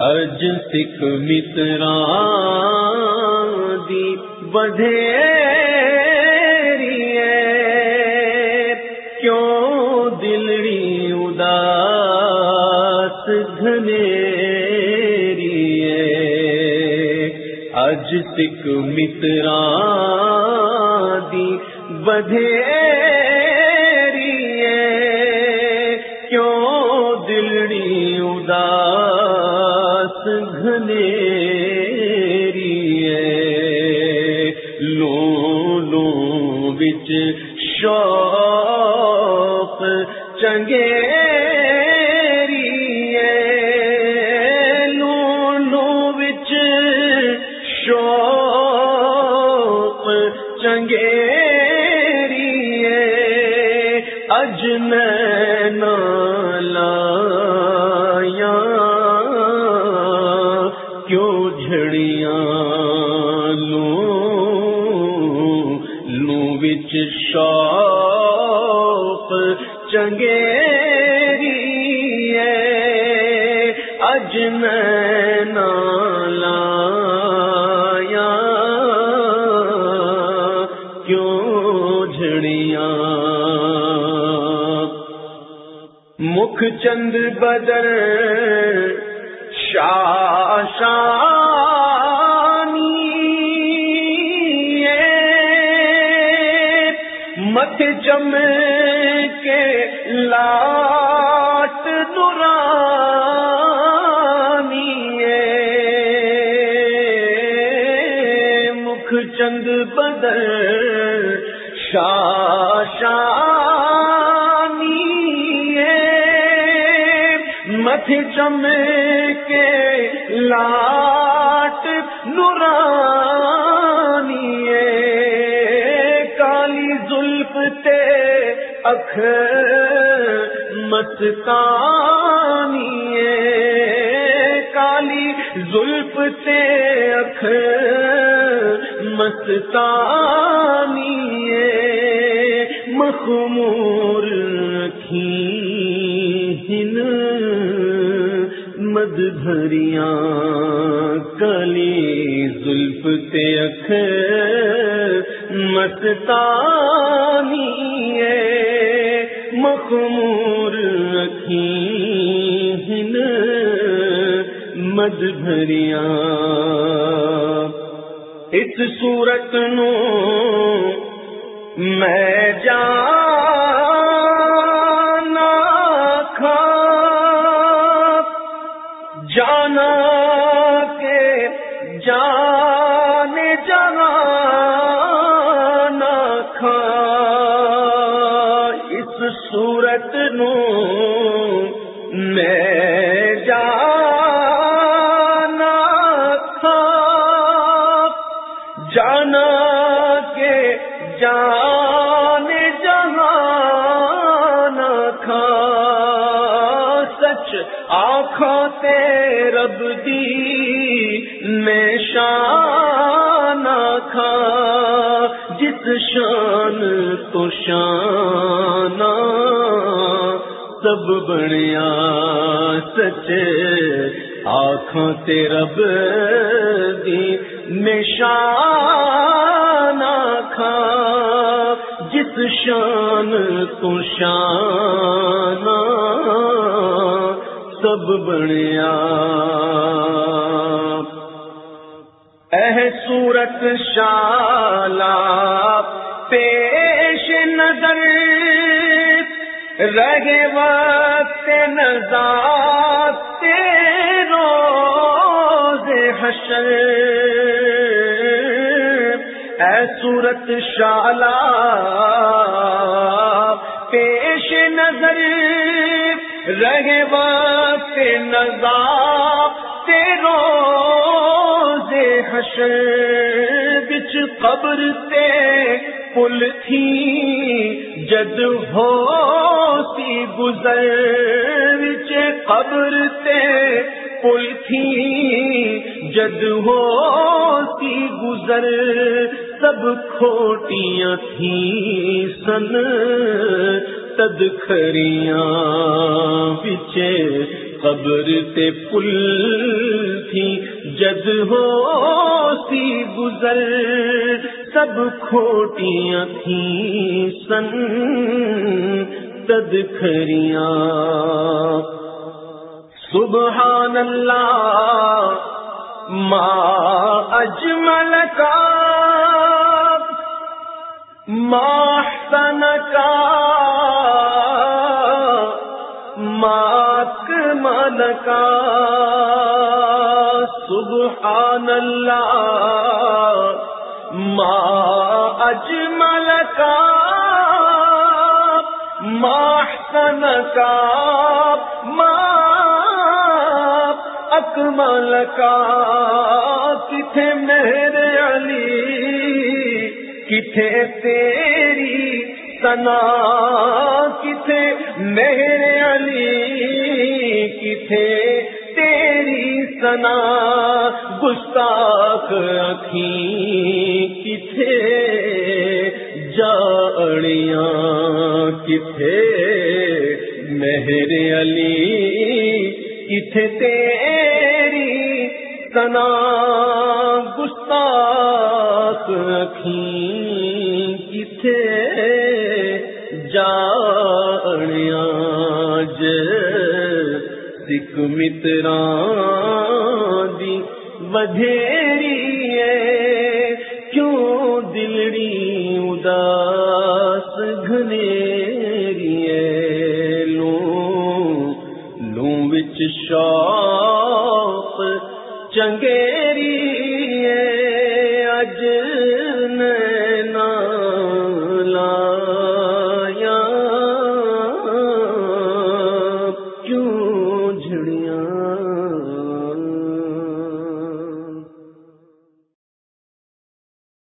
اج سکھ مترا دی بدھے کیوں دلڑی اداس گھنے اج سکھ مترا دی بدھے اداس گھنے لو لو بچ شوق چنگے اج میں بچ شوق چنگے اج میں لایا کیوں جھڑیاں؟ مکھ چند بدر مت چم کے لاٹ دورانی مکھ چند بدر شاشانی مت چم کے لاٹ نورانی مستانی کالی زلف تے اکھ مستانی مخمور رکھی ہن مد بھریاں کلی زلف تے اکھ مستانی مخمور رکھی ہن مد بھریاں۔ اس صورت نو میں جان صورت میں جانا جانا کے جان جہان کھا سچ آنکھوں رب دی میں شان کھا جس شان تو شان سب بنیا سچ آنکھوں تے رب دی نشان کھا جس شان تو شان سب بنیا اہ صورت شالا، پیش نظر رہے وقت نظات روز حشر۔ اے صورت شالا پیش نظر۔ رہے وقت نظات روز حشر۔ بچ قبر تے پل تھی، جد ہو سی گزر وچ قبر تے پل تھی، جد ہو سی گزر، سب کھوٹیاں تھی سن تد کھریاں بچ قبر تے پل تھی، جد ہو سی گزر، سب کھوٹیاں تھیں سن تد سبحان اللہ ما اجمل کا ما احسن کا مل کا سبحان اللہ ما اجمل کا ما کا ما اکمل کا کتھے میرے علی، کتھے تیری سنا کتھے میرے علی، کتھے تیری سنا گستاخ اکھی، کتھے جاڑیاں کتھے مہر علی، کتھے تیری سنا گستاخ اکھی کتھے جاڑیاں سکھ مترا دی بدھیری ہے۔ کیوں دلڑی اداس گھنیری شوق چنگے